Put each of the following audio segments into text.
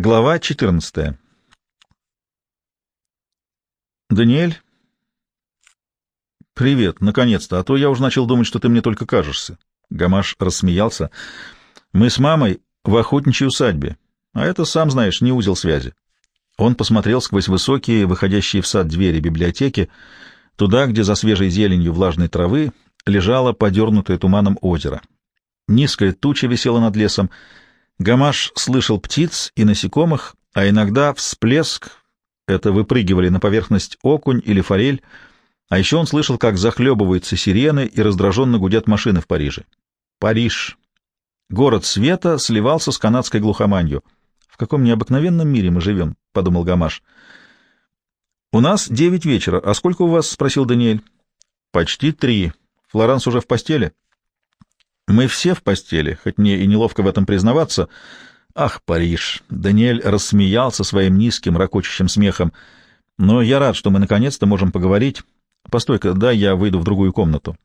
Глава 14. Даниэль. Привет, наконец-то, а то я уже начал думать, что ты мне только кажешься. Гамаш рассмеялся. Мы с мамой в охотничьей усадьбе, а это, сам знаешь, не узел связи. Он посмотрел сквозь высокие, выходящие в сад двери библиотеки, туда, где за свежей зеленью влажной травы лежало подернутое туманом озеро. Низкая туча висела над лесом, Гамаш слышал птиц и насекомых, а иногда всплеск, это выпрыгивали на поверхность окунь или форель, а еще он слышал, как захлебываются сирены и раздраженно гудят машины в Париже. Париж. Город света сливался с канадской глухоманью. «В каком необыкновенном мире мы живем?» — подумал Гамаш. «У нас девять вечера. А сколько у вас?» — спросил Даниэль. «Почти три. Флоранс уже в постели?» Мы все в постели, хоть мне и неловко в этом признаваться. Ах, Париж! Даниэль рассмеялся своим низким, ракочущим смехом. Но я рад, что мы наконец-то можем поговорить. Постой-ка, да, я выйду в другую комнату.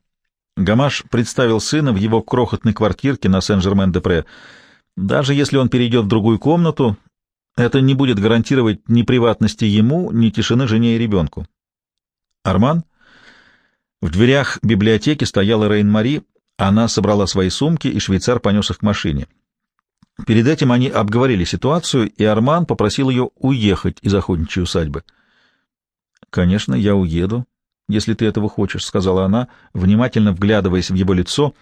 Гамаш представил сына в его крохотной квартирке на Сен-Жермен-де-Пре. Даже если он перейдет в другую комнату, это не будет гарантировать ни приватности ему, ни тишины жене и ребенку. Арман? В дверях библиотеки стояла Рейн-Мари, она собрала свои сумки, и швейцар понес их к машине. Перед этим они обговорили ситуацию, и Арман попросил ее уехать из охотничьей усадьбы. «Конечно, я уеду, если ты этого хочешь», — сказала она, внимательно вглядываясь в его лицо.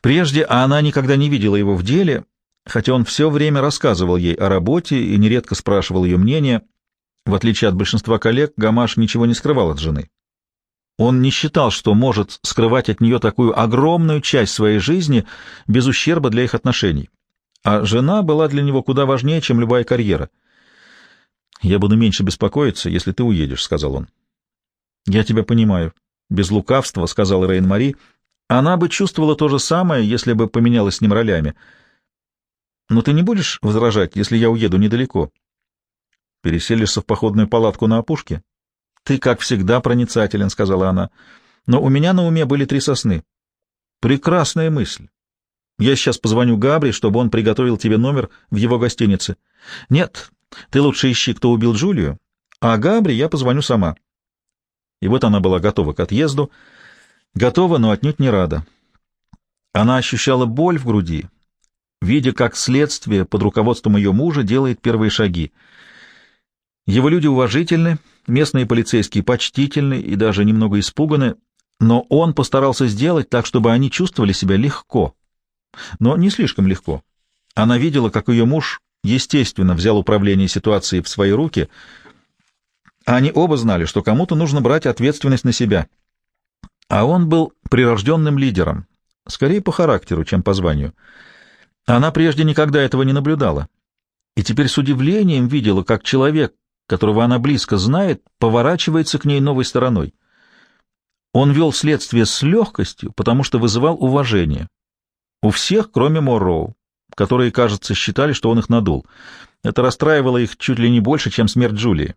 Прежде она никогда не видела его в деле, хотя он все время рассказывал ей о работе и нередко спрашивал ее мнение. В отличие от большинства коллег, Гамаш ничего не скрывал от жены. Он не считал, что может скрывать от нее такую огромную часть своей жизни без ущерба для их отношений. А жена была для него куда важнее, чем любая карьера. «Я буду меньше беспокоиться, если ты уедешь», — сказал он. «Я тебя понимаю», — без лукавства сказал Рейн-Мари. «Она бы чувствовала то же самое, если бы поменялась с ним ролями. Но ты не будешь возражать, если я уеду недалеко?» «Переселишься в походную палатку на опушке?» «Ты, как всегда, проницателен», — сказала она. «Но у меня на уме были три сосны». «Прекрасная мысль. Я сейчас позвоню Габри, чтобы он приготовил тебе номер в его гостинице». «Нет, ты лучше ищи, кто убил Джулию, а Габри я позвоню сама». И вот она была готова к отъезду, готова, но отнюдь не рада. Она ощущала боль в груди, видя, как следствие под руководством ее мужа делает первые шаги. Его люди уважительны, Местные полицейские почтительны и даже немного испуганы, но он постарался сделать так, чтобы они чувствовали себя легко. Но не слишком легко. Она видела, как ее муж, естественно, взял управление ситуацией в свои руки. Они оба знали, что кому-то нужно брать ответственность на себя. А он был прирожденным лидером, скорее по характеру, чем по званию. Она прежде никогда этого не наблюдала. И теперь с удивлением видела, как человек, которого она близко знает, поворачивается к ней новой стороной. Он вел следствие с легкостью, потому что вызывал уважение. У всех, кроме Морроу, которые, кажется, считали, что он их надул. Это расстраивало их чуть ли не больше, чем смерть Джулии.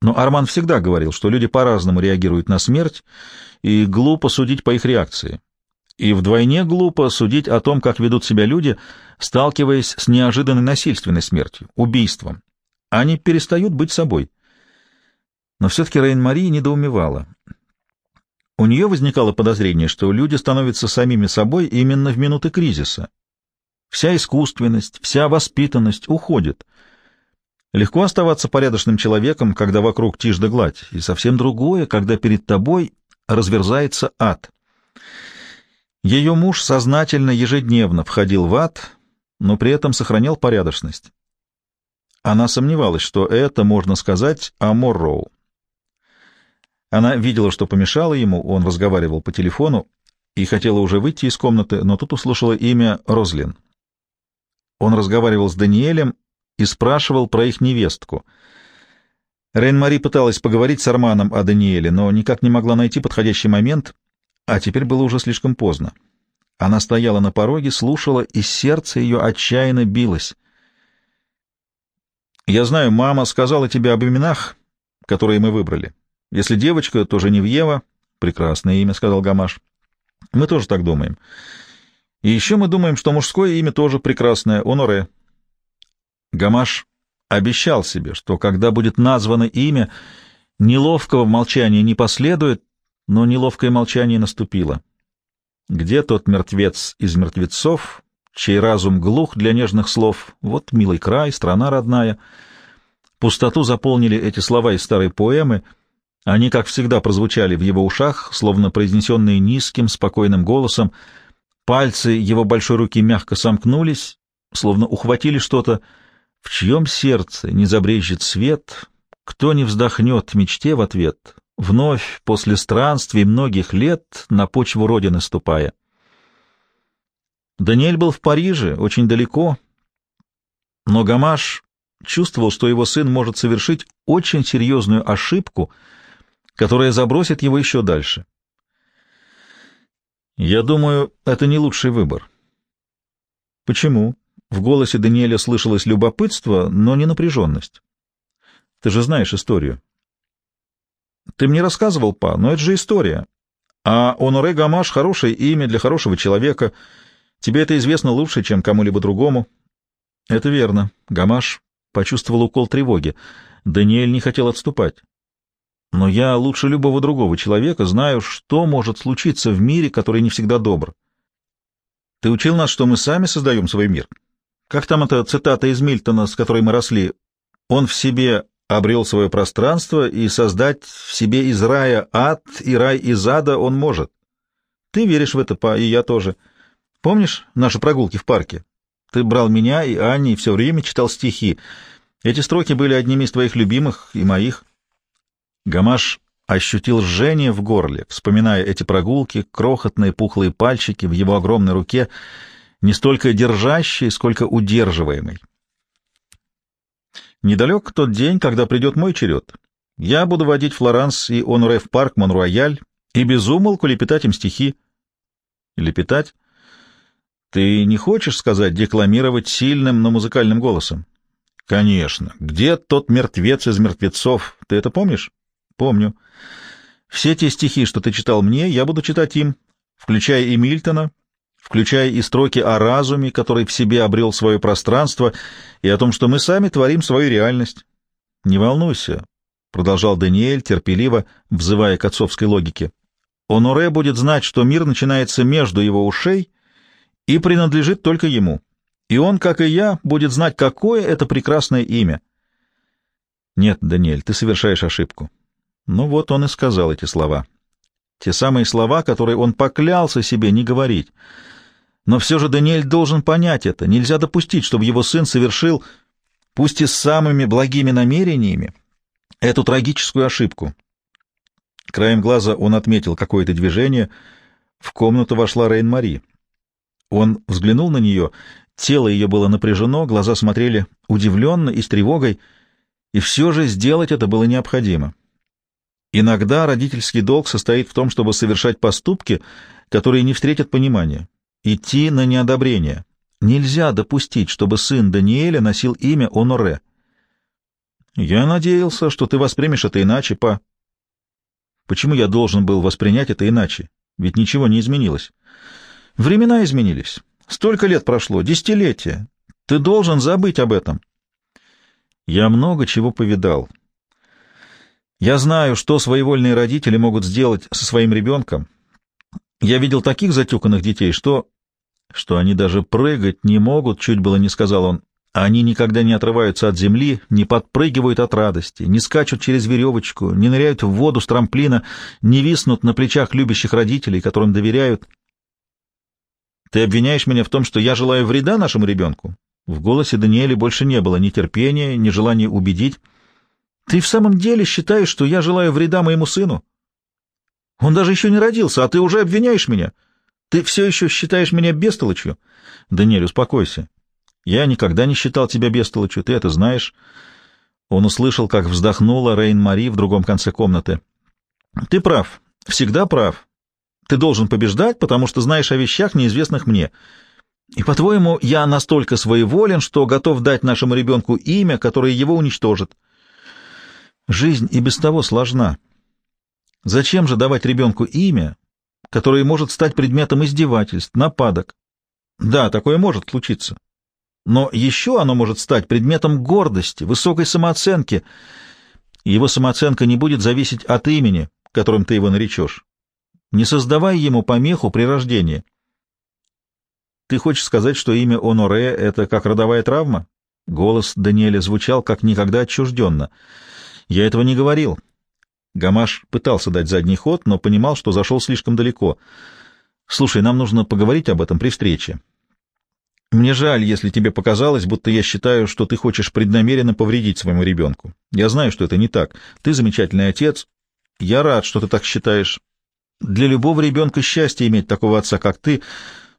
Но Арман всегда говорил, что люди по-разному реагируют на смерть, и глупо судить по их реакции. И вдвойне глупо судить о том, как ведут себя люди, сталкиваясь с неожиданной насильственной смертью, убийством, они перестают быть собой. Но все-таки Рейн-Мари недоумевала. У нее возникало подозрение, что люди становятся самими собой именно в минуты кризиса. Вся искусственность, вся воспитанность уходит. Легко оставаться порядочным человеком, когда вокруг тишь да гладь, и совсем другое, когда перед тобой разверзается ад. Ее муж сознательно ежедневно входил в ад, но при этом сохранял порядочность. Она сомневалась, что это можно сказать о Морроу. Она видела, что помешало ему, он разговаривал по телефону и хотела уже выйти из комнаты, но тут услышала имя Розлин. Он разговаривал с Даниэлем и спрашивал про их невестку. Рейн-Мари пыталась поговорить с Арманом о Даниэле, но никак не могла найти подходящий момент, а теперь было уже слишком поздно. Она стояла на пороге, слушала, и сердце ее отчаянно билось — я знаю, мама сказала тебе об именах, которые мы выбрали. Если девочка, то Женевьева. Прекрасное имя, — сказал Гамаш. Мы тоже так думаем. И еще мы думаем, что мужское имя тоже прекрасное — Оноре. Гамаш обещал себе, что когда будет названо имя, неловкого молчания не последует, но неловкое молчание наступило. Где тот мертвец из мертвецов, чей разум глух для нежных слов? Вот милый край, страна родная. Пустоту заполнили эти слова из старой поэмы. Они, как всегда, прозвучали в его ушах, словно произнесенные низким, спокойным голосом. Пальцы его большой руки мягко сомкнулись, словно ухватили что-то, в чьем сердце не забрежет свет, кто не вздохнет мечте в ответ, вновь после странствий многих лет на почву Родины ступая. Даниэль был в Париже, очень далеко, но Гамаш чувствовал, что его сын может совершить очень серьезную ошибку, которая забросит его еще дальше. «Я думаю, это не лучший выбор». «Почему?» В голосе Даниэля слышалось любопытство, но не напряженность. «Ты же знаешь историю». «Ты мне рассказывал, па, но это же история. А Оноре Гамаш — хорошее имя для хорошего человека. Тебе это известно лучше, чем кому-либо другому». «Это верно. Гамаш почувствовал укол тревоги. Даниэль не хотел отступать. Но я лучше любого другого человека знаю, что может случиться в мире, который не всегда добр. Ты учил нас, что мы сами создаем свой мир. Как там эта цитата из Мильтона, с которой мы росли? Он в себе обрел свое пространство, и создать в себе из рая ад и рай из ада он может. Ты веришь в это, па, и я тоже. Помнишь наши прогулки в парке? Ты брал меня и Анни и все время читал стихи. Эти строки были одними из твоих любимых и моих. Гамаш ощутил жжение в горле, вспоминая эти прогулки, крохотные пухлые пальчики в его огромной руке, не столько держащие, сколько удерживаемой. Недалек тот день, когда придет мой черед. Я буду водить Флоранс и Оноре в парк Монруаяль и безумолку лепетать им стихи. Лепетать? Ты не хочешь сказать декламировать сильным, но музыкальным голосом? Конечно. Где тот мертвец из мертвецов? Ты это помнишь? Помню. Все те стихи, что ты читал мне, я буду читать им, включая и Мильтона, включая и строки о разуме, который в себе обрел свое пространство, и о том, что мы сами творим свою реальность. Не волнуйся, — продолжал Даниэль, терпеливо взывая к отцовской логике. Оноре будет знать, что мир начинается между его ушей и принадлежит только ему. И он, как и я, будет знать, какое это прекрасное имя. Нет, Даниэль, ты совершаешь ошибку. Ну вот он и сказал эти слова. Те самые слова, которые он поклялся себе не говорить. Но все же Даниэль должен понять это. Нельзя допустить, чтобы его сын совершил, пусть и с самыми благими намерениями, эту трагическую ошибку. Краем глаза он отметил какое-то движение. В комнату вошла Рейн-Мари. Он взглянул на нее. Тело ее было напряжено, глаза смотрели удивленно и с тревогой, и все же сделать это было необходимо. Иногда родительский долг состоит в том, чтобы совершать поступки, которые не встретят понимания, идти на неодобрение. Нельзя допустить, чтобы сын Даниэля носил имя Оноре. Я надеялся, что ты воспримешь это иначе, па. Почему я должен был воспринять это иначе? Ведь ничего не изменилось. Времена изменились. Столько лет прошло, десятилетия. Ты должен забыть об этом. Я много чего повидал, я знаю, что своевольные родители могут сделать со своим ребенком. Я видел таких затюканных детей, что... что они даже прыгать не могут, чуть было не сказал он. Они никогда не отрываются от земли, не подпрыгивают от радости, не скачут через веревочку, не ныряют в воду с трамплина, не виснут на плечах любящих родителей, которым доверяют. Ты обвиняешь меня в том, что я желаю вреда нашему ребенку? В голосе Даниэля больше не было ни терпения, ни желания убедить. Ты в самом деле считаешь, что я желаю вреда моему сыну? Он даже еще не родился, а ты уже обвиняешь меня. Ты все еще считаешь меня бестолочью? Даниэль, успокойся. Я никогда не считал тебя бестолочью, ты это знаешь. Он услышал, как вздохнула Рейн-Мари в другом конце комнаты. Ты прав, всегда прав. Ты должен побеждать, потому что знаешь о вещах, неизвестных мне. И, по-твоему, я настолько своеволен, что готов дать нашему ребенку имя, которое его уничтожит. Жизнь и без того сложна. Зачем же давать ребенку имя, которое может стать предметом издевательств, нападок? Да, такое может случиться. но еще оно может стать предметом гордости, высокой самооценки. Его самооценка не будет зависеть от имени, которым ты его наречешь. Не создавай ему помеху при рождении. Ты хочешь сказать, что имя Оноре — это как родовая травма? Голос Даниэля звучал как никогда отчужденно. Я этого не говорил. Гамаш пытался дать задний ход, но понимал, что зашел слишком далеко. Слушай, нам нужно поговорить об этом при встрече. Мне жаль, если тебе показалось, будто я считаю, что ты хочешь преднамеренно повредить своему ребенку. Я знаю, что это не так. Ты замечательный отец. Я рад, что ты так считаешь. Для любого ребенка счастье иметь такого отца, как ты.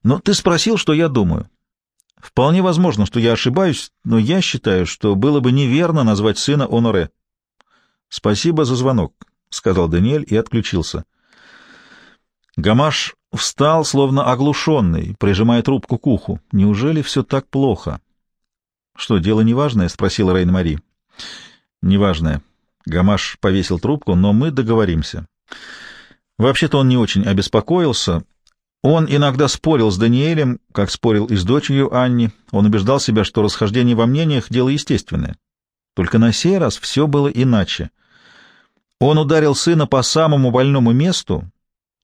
Но ты спросил, что я думаю. Вполне возможно, что я ошибаюсь, но я считаю, что было бы неверно назвать сына Оноре. — Спасибо за звонок, — сказал Даниэль и отключился. Гамаш Встал, словно оглушенный, прижимая трубку к уху. Неужели все так плохо? — Что, дело неважное? — спросила Рейн-Мари. — Неважное. Гамаш повесил трубку, но мы договоримся. Вообще-то он не очень обеспокоился. Он иногда спорил с Даниэлем, как спорил и с дочерью Анни. Он убеждал себя, что расхождение во мнениях — дело естественное. Только на сей раз все было иначе. Он ударил сына по самому больному месту,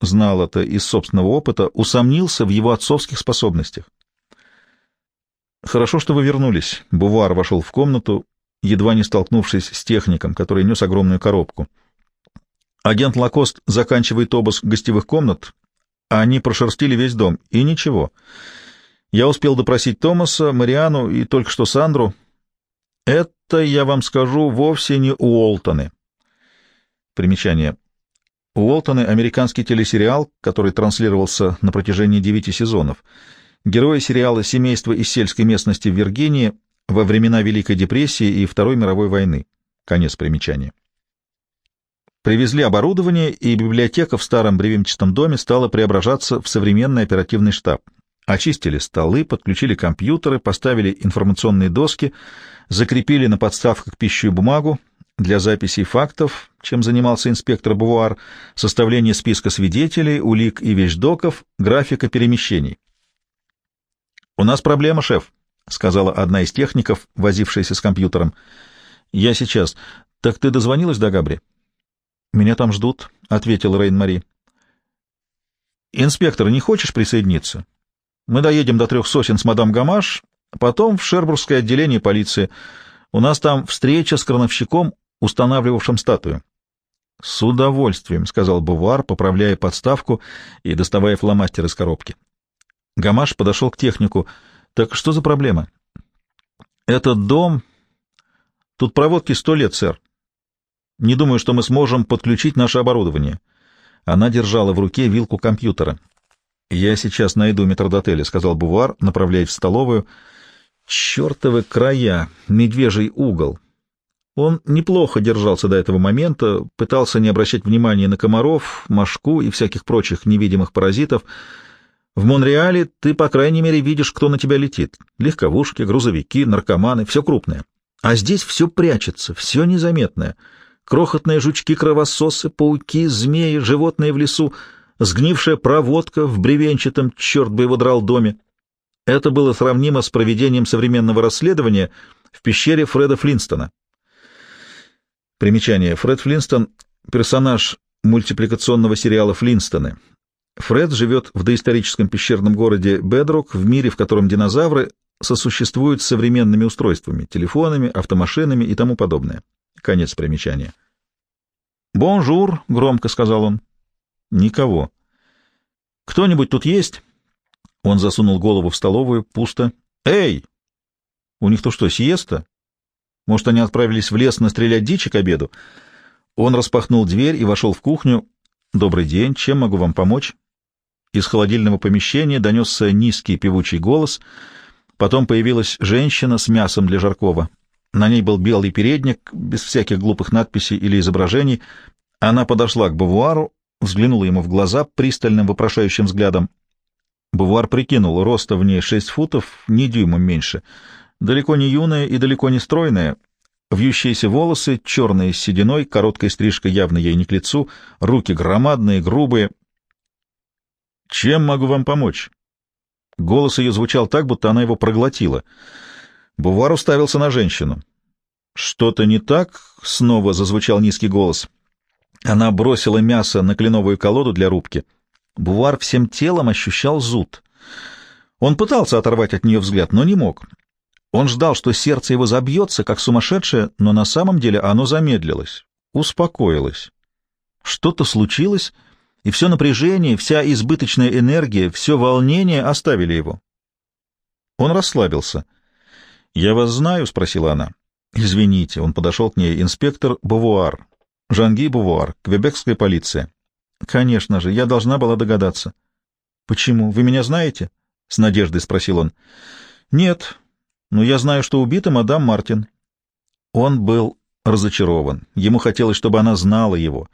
знал это из собственного опыта, усомнился в его отцовских способностях. «Хорошо, что вы вернулись». Бувар вошел в комнату, едва не столкнувшись с техником, который нес огромную коробку. Агент Лакост заканчивает обыск гостевых комнат, а они прошерстили весь дом, и ничего. Я успел допросить Томаса, Мариану и только что Сандру. Это, я вам скажу, вовсе не Уолтоны. Примечание. Уолтоны — американский телесериал, который транслировался на протяжении девяти сезонов. Герои сериала «Семейство из сельской местности в Виргинии» во времена Великой депрессии и Второй мировой войны. Конец примечания. Привезли оборудование, и библиотека в старом бревенчатом доме стала преображаться в современный оперативный штаб. Очистили столы, подключили компьютеры, поставили информационные доски, закрепили на подставках пищу и бумагу, для записей фактов, чем занимался инспектор Бувуар, составление списка свидетелей, улик и вещдоков, графика перемещений. «У нас проблема, шеф», — сказала одна из техников, возившаяся с компьютером. «Я сейчас. Так ты дозвонилась до Габри?» «Меня там ждут», — ответил Рейн-Мари. «Инспектор, не хочешь присоединиться? Мы доедем до трех сосен с мадам Гамаш, потом в Шербургское отделение полиции. У нас там встреча с крановщиком устанавливавшим статую. — С удовольствием, — сказал Бувар, поправляя подставку и доставая фломастер из коробки. Гамаш подошел к технику. — Так что за проблема? — Этот дом... Тут проводки сто лет, сэр. Не думаю, что мы сможем подключить наше оборудование. Она держала в руке вилку компьютера. — Я сейчас найду метрдотеля, — сказал Бувар, направляясь в столовую. — Чертовы края, медвежий угол. Он неплохо держался до этого момента, пытался не обращать внимания на комаров, мошку и всяких прочих невидимых паразитов. В Монреале ты, по крайней мере, видишь, кто на тебя летит. Легковушки, грузовики, наркоманы — все крупное. А здесь все прячется, все незаметное. Крохотные жучки-кровососы, пауки, змеи, животные в лесу, сгнившая проводка в бревенчатом, черт бы его драл, доме. Это было сравнимо с проведением современного расследования в пещере Фреда Флинстона. Примечание. Фред Флинстон — персонаж мультипликационного сериала «Флинстоны». Фред живет в доисторическом пещерном городе Бедрок, в мире, в котором динозавры сосуществуют с современными устройствами, телефонами, автомашинами и тому подобное. Конец примечания. «Бонжур», — громко сказал он. «Никого». «Кто-нибудь тут есть?» Он засунул голову в столовую. Пусто. «Эй! У них тут что, сиеста?» Может, они отправились в лес настрелять дичи к обеду? Он распахнул дверь и вошел в кухню. «Добрый день, чем могу вам помочь?» Из холодильного помещения донесся низкий певучий голос. Потом появилась женщина с мясом для жаркого. На ней был белый передник, без всяких глупых надписей или изображений. Она подошла к Бавуару, взглянула ему в глаза пристальным вопрошающим взглядом. Бавуар прикинул, роста в ней шесть футов, ни дюймом меньше — далеко не юная и далеко не стройная, вьющиеся волосы, черные с сединой, короткая стрижка явно ей не к лицу, руки громадные, грубые. «Чем могу вам помочь?» Голос ее звучал так, будто она его проглотила. Бувар уставился на женщину. «Что-то не так?» — снова зазвучал низкий голос. Она бросила мясо на кленовую колоду для рубки. Бувар всем телом ощущал зуд. Он пытался оторвать от нее взгляд, но не мог. Он ждал, что сердце его забьется, как сумасшедшее, но на самом деле оно замедлилось, успокоилось. Что-то случилось, и все напряжение, вся избыточная энергия, все волнение оставили его. Он расслабился. «Я вас знаю?» — спросила она. «Извините», — он подошел к ней, инспектор Бувуар, Жанги Бувуар, квебекская полиция. «Конечно же, я должна была догадаться». «Почему? Вы меня знаете?» — с надеждой спросил он. «Нет, но я знаю, что убита мадам Мартин». Он был разочарован. Ему хотелось, чтобы она знала его,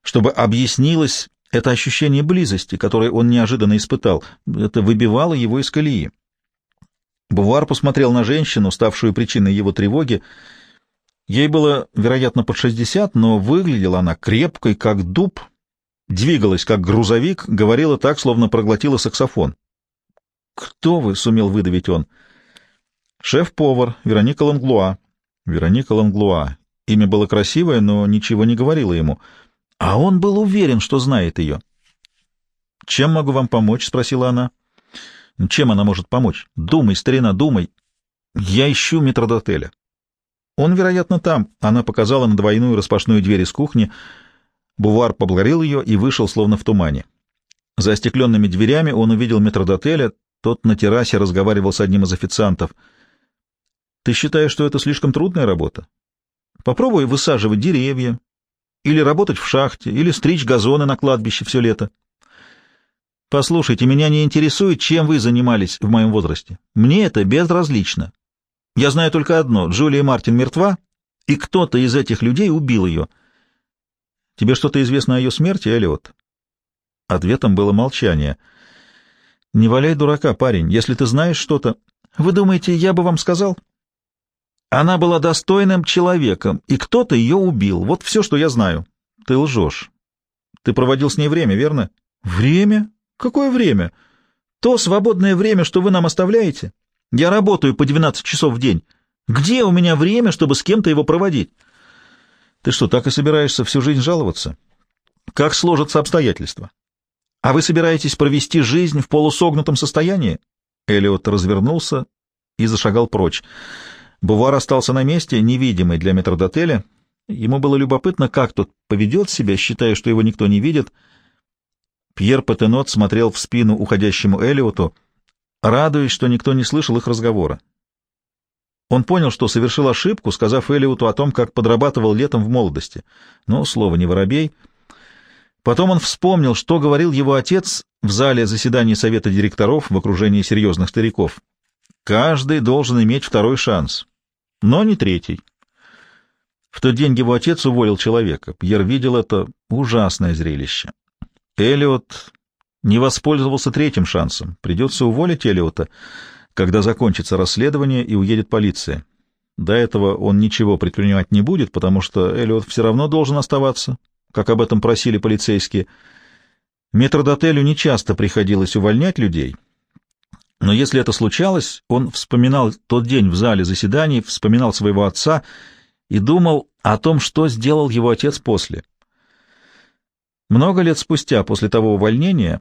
чтобы объяснилось это ощущение близости, которое он неожиданно испытал. Это выбивало его из колеи. Бувар посмотрел на женщину, ставшую причиной его тревоги. Ей было, вероятно, под шестьдесят, но выглядела она крепкой, как дуб, двигалась, как грузовик, говорила так, словно проглотила саксофон. «Кто вы?» — сумел выдавить он. «Шеф-повар, Вероника Ланглуа». Вероника Ланглуа. Имя было красивое, но ничего не говорило ему. А он был уверен, что знает ее. «Чем могу вам помочь?» — спросила она. Чем она может помочь? Думай, старина, думай. Я ищу метродотеля. Он, вероятно, там. Она показала на двойную распашную дверь из кухни. Бувар поблагодарил ее и вышел, словно в тумане. За остекленными дверями он увидел метродотеля. Тот на террасе разговаривал с одним из официантов. «Ты считаешь, что это слишком трудная работа? Попробуй высаживать деревья, или работать в шахте, или стричь газоны на кладбище все лето. Послушайте, меня не интересует, чем вы занимались в моем возрасте. Мне это безразлично. Я знаю только одно — Джулия Мартин мертва, и кто-то из этих людей убил ее. Тебе что-то известно о ее смерти, Эллиот? Ответом было молчание. Не валяй дурака, парень. Если ты знаешь что-то... Вы думаете, я бы вам сказал? Она была достойным человеком, и кто-то ее убил. Вот все, что я знаю. Ты лжешь. Ты проводил с ней время, верно? Время? Какое время? То свободное время, что вы нам оставляете. Я работаю по 12 часов в день. Где у меня время, чтобы с кем-то его проводить? Ты что, так и собираешься всю жизнь жаловаться? Как сложатся обстоятельства? А вы собираетесь провести жизнь в полусогнутом состоянии? Элиот развернулся и зашагал прочь. Бувар остался на месте, невидимый для метрдотеля. Ему было любопытно, как тот поведет себя, считая, что его никто не видит, — Пьер Патенот смотрел в спину уходящему Элиоту, радуясь, что никто не слышал их разговора. Он понял, что совершил ошибку, сказав Элиоту о том, как подрабатывал летом в молодости. Но слово не воробей. Потом он вспомнил, что говорил его отец в зале заседаний совета директоров в окружении серьезных стариков. Каждый должен иметь второй шанс, но не третий. В тот день его отец уволил человека. Пьер видел это ужасное зрелище. Элиот не воспользовался третьим шансом. Придется уволить Элиота, когда закончится расследование и уедет полиция. До этого он ничего предпринимать не будет, потому что Элиот все равно должен оставаться, как об этом просили полицейские. Метродотелю нечасто приходилось увольнять людей, но если это случалось, он вспоминал тот день в зале заседаний, вспоминал своего отца и думал о том, что сделал его отец после — много лет спустя, после того увольнения,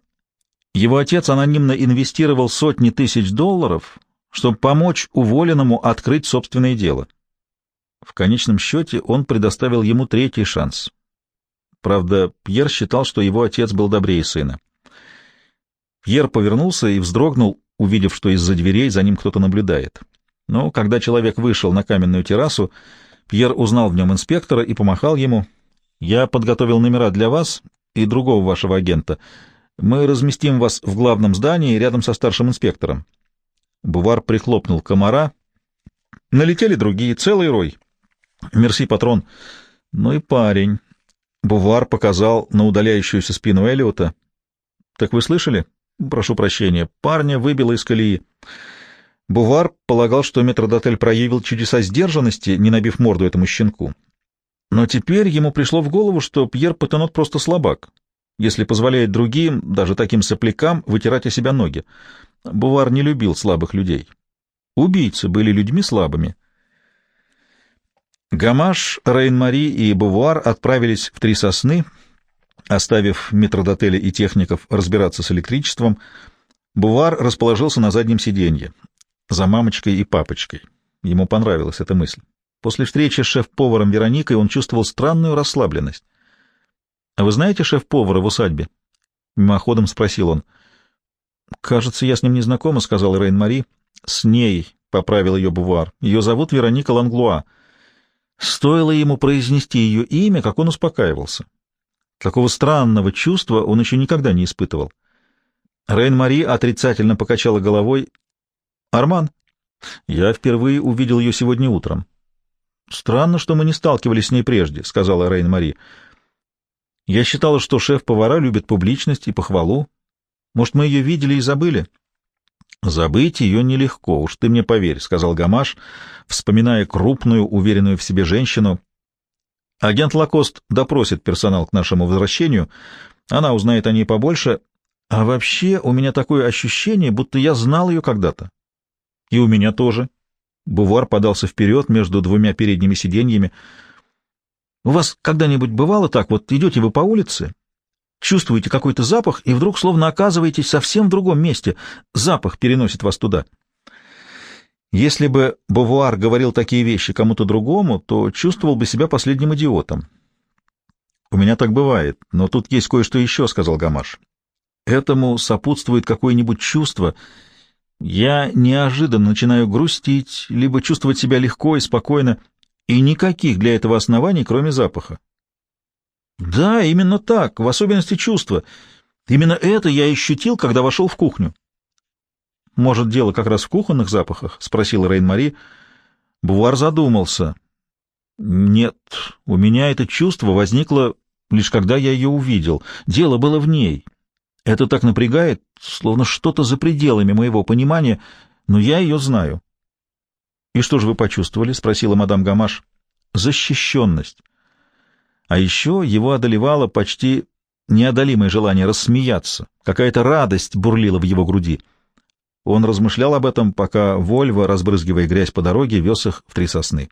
его отец анонимно инвестировал сотни тысяч долларов, чтобы помочь уволенному открыть собственное дело. В конечном счете он предоставил ему третий шанс. Правда, Пьер считал, что его отец был добрее сына. Пьер повернулся и вздрогнул, увидев, что из-за дверей за ним кто-то наблюдает. Но когда человек вышел на каменную террасу, Пьер узнал в нем инспектора и помахал ему. «Я подготовил номера для вас и другого вашего агента. Мы разместим вас в главном здании рядом со старшим инспектором. Бувар прихлопнул комара. Налетели другие, целый рой. Мерси, патрон. Ну и парень. Бувар показал на удаляющуюся спину Элиота. Так вы слышали? Прошу прощения. Парня выбило из колеи. Бувар полагал, что метродотель проявил чудеса сдержанности, не набив морду этому щенку. Но теперь ему пришло в голову, что Пьер Патенот просто слабак, если позволяет другим, даже таким соплякам, вытирать о себя ноги. Бувар не любил слабых людей. Убийцы были людьми слабыми. Гамаш, Рейн-Мари и Бувуар отправились в Три Сосны, оставив метродотеля и техников разбираться с электричеством. Бувар расположился на заднем сиденье, за мамочкой и папочкой. Ему понравилась эта мысль. После встречи с шеф-поваром Вероникой он чувствовал странную расслабленность. — А вы знаете шеф-повара в усадьбе? — мимоходом спросил он. — Кажется, я с ним не знакома, — сказала Рейн-Мари. — С ней, — поправил ее Бувар. — Ее зовут Вероника Ланглуа. Стоило ему произнести ее имя, как он успокаивался. Такого странного чувства он еще никогда не испытывал. Рейн-Мари отрицательно покачала головой. «Арман, я впервые увидел ее сегодня утром». «Странно, что мы не сталкивались с ней прежде», — сказала Рейн-Мари. «Я считала, что шеф-повара любит публичность и похвалу. Может, мы ее видели и забыли?» «Забыть ее нелегко, уж ты мне поверь», — сказал Гамаш, вспоминая крупную, уверенную в себе женщину. «Агент Лакост допросит персонал к нашему возвращению. Она узнает о ней побольше. А вообще у меня такое ощущение, будто я знал ее когда-то. И у меня тоже». Бувар подался вперед между двумя передними сиденьями. «У вас когда-нибудь бывало так? Вот идете вы по улице, чувствуете какой-то запах, и вдруг словно оказываетесь совсем в другом месте. Запах переносит вас туда. Если бы Бовуар говорил такие вещи кому-то другому, то чувствовал бы себя последним идиотом. «У меня так бывает, но тут есть кое-что еще», — сказал Гамаш. «Этому сопутствует какое-нибудь чувство. Я неожиданно начинаю грустить, либо чувствовать себя легко и спокойно, и никаких для этого оснований, кроме запаха. Да, именно так, в особенности чувства. Именно это я ощутил, когда вошел в кухню. Может, дело как раз в кухонных запахах? спросила Рейн-Мари. Бувар задумался. Нет, у меня это чувство возникло лишь когда я ее увидел. Дело было в ней. Это так напрягает, словно что-то за пределами моего понимания, но я ее знаю. — И что же вы почувствовали? — спросила мадам Гамаш. — Защищенность. А еще его одолевало почти неодолимое желание рассмеяться. Какая-то радость бурлила в его груди. Он размышлял об этом, пока Вольво, разбрызгивая грязь по дороге, вез их в три сосны.